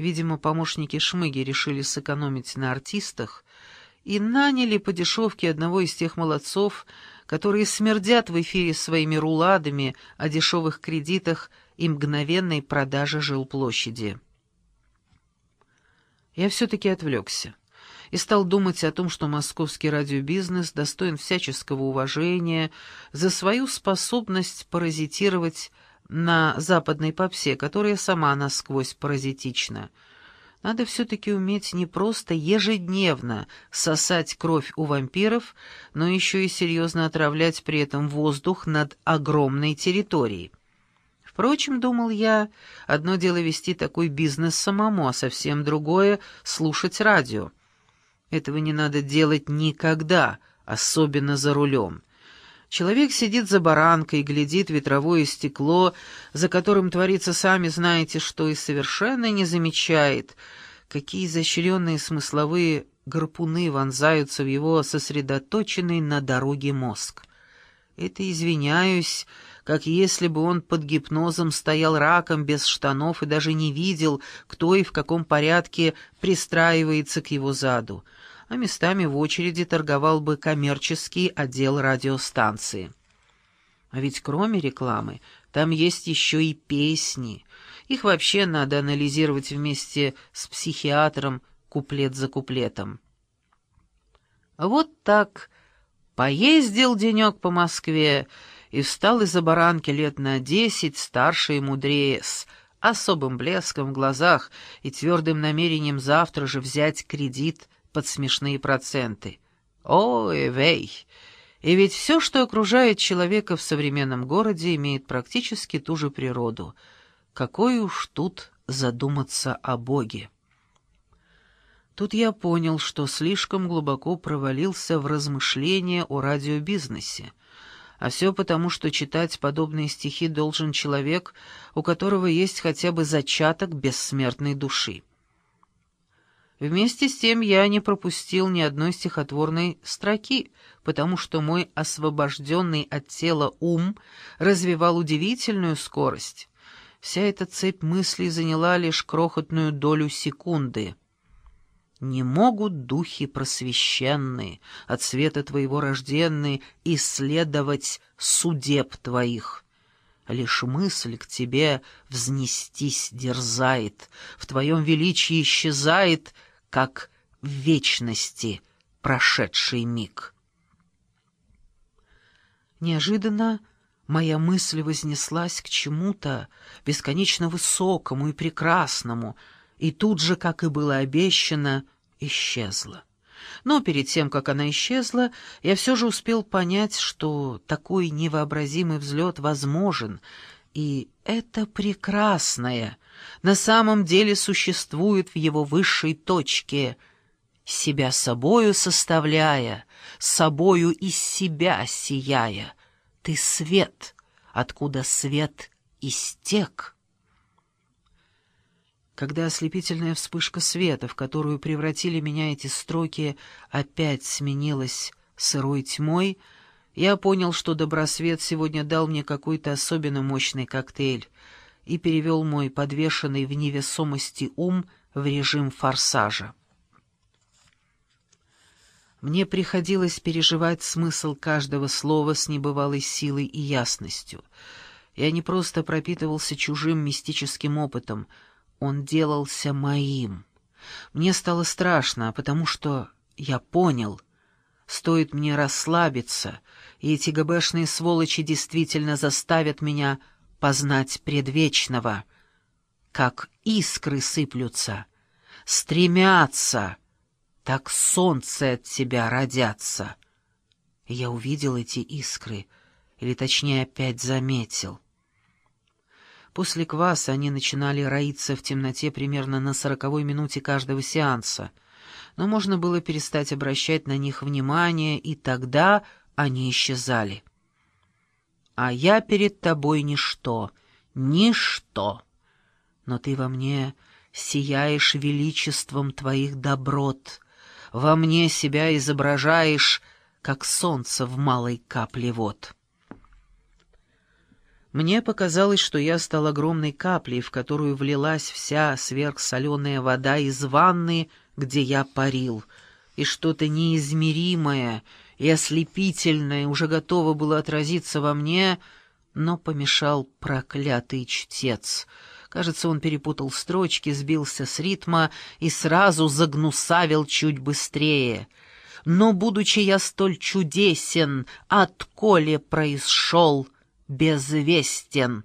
Видимо, помощники Шмыги решили сэкономить на артистах и наняли по дешевке одного из тех молодцов, которые смердят в эфире своими руладами о дешевых кредитах и мгновенной продаже жилплощади. Я все-таки отвлекся и стал думать о том, что московский радиобизнес достоин всяческого уважения за свою способность паразитировать на западной попсе, которая сама насквозь паразитична. Надо все-таки уметь не просто ежедневно сосать кровь у вампиров, но еще и серьезно отравлять при этом воздух над огромной территорией. Впрочем, думал я, одно дело вести такой бизнес самому, а совсем другое — слушать радио. Этого не надо делать никогда, особенно за рулем. Человек сидит за баранкой, глядит ветровое стекло, за которым творится сами знаете что, и совершенно не замечает, какие изощренные смысловые гарпуны вонзаются в его сосредоточенный на дороге мозг. Это, извиняюсь, как если бы он под гипнозом стоял раком без штанов и даже не видел, кто и в каком порядке пристраивается к его заду — а местами в очереди торговал бы коммерческий отдел радиостанции. А ведь кроме рекламы, там есть еще и песни. Их вообще надо анализировать вместе с психиатром куплет за куплетом. Вот так поездил денек по Москве и встал из-за баранки лет на десять, старше и мудрее, с особым блеском в глазах и твердым намерением завтра же взять кредит под смешные проценты. Ой, вей! И ведь все, что окружает человека в современном городе, имеет практически ту же природу. Какой уж тут задуматься о Боге. Тут я понял, что слишком глубоко провалился в размышления о радиобизнесе. А все потому, что читать подобные стихи должен человек, у которого есть хотя бы зачаток бессмертной души. Вместе с тем я не пропустил ни одной стихотворной строки, потому что мой освобожденный от тела ум развивал удивительную скорость. Вся эта цепь мыслей заняла лишь крохотную долю секунды. «Не могут духи просвещенные, от света твоего рожденные, исследовать судеб твоих». Лишь мысль к тебе взнестись дерзает, в твоем величии исчезает — как в вечности прошедший миг. Неожиданно моя мысль вознеслась к чему-то бесконечно высокому и прекрасному, и тут же, как и было обещано, исчезла. Но перед тем, как она исчезла, я все же успел понять, что такой невообразимый взлет возможен, и это прекрасное на самом деле существует в его высшей точке, себя собою составляя, собою из себя сияя. Ты свет, откуда свет истек. Когда ослепительная вспышка света, в которую превратили меня эти строки, опять сменилась сырой тьмой, я понял, что Добросвет сегодня дал мне какой-то особенно мощный коктейль и перевел мой подвешенный в невесомости ум в режим форсажа. Мне приходилось переживать смысл каждого слова с небывалой силой и ясностью. Я не просто пропитывался чужим мистическим опытом, он делался моим. Мне стало страшно, потому что я понял — Стоит мне расслабиться, и эти ГБшные сволочи действительно заставят меня познать предвечного. Как искры сыплются, стремятся, так солнце от тебя родятся. Я увидел эти искры, или точнее опять заметил. После кваса они начинали роиться в темноте примерно на сороковой минуте каждого сеанса — но можно было перестать обращать на них внимание, и тогда они исчезали. «А я перед тобой ничто, ничто, но ты во мне сияешь величеством твоих доброт, во мне себя изображаешь, как солнце в малой капле вод». Мне показалось, что я стал огромной каплей, в которую влилась вся сверхсоленая вода из ванны, где я парил, и что-то неизмеримое и ослепительное уже готово было отразиться во мне, но помешал проклятый чтец. Кажется, он перепутал строчки, сбился с ритма и сразу загнусавил чуть быстрее. Но, будучи я столь чудесен, отколе происшел — безвестен.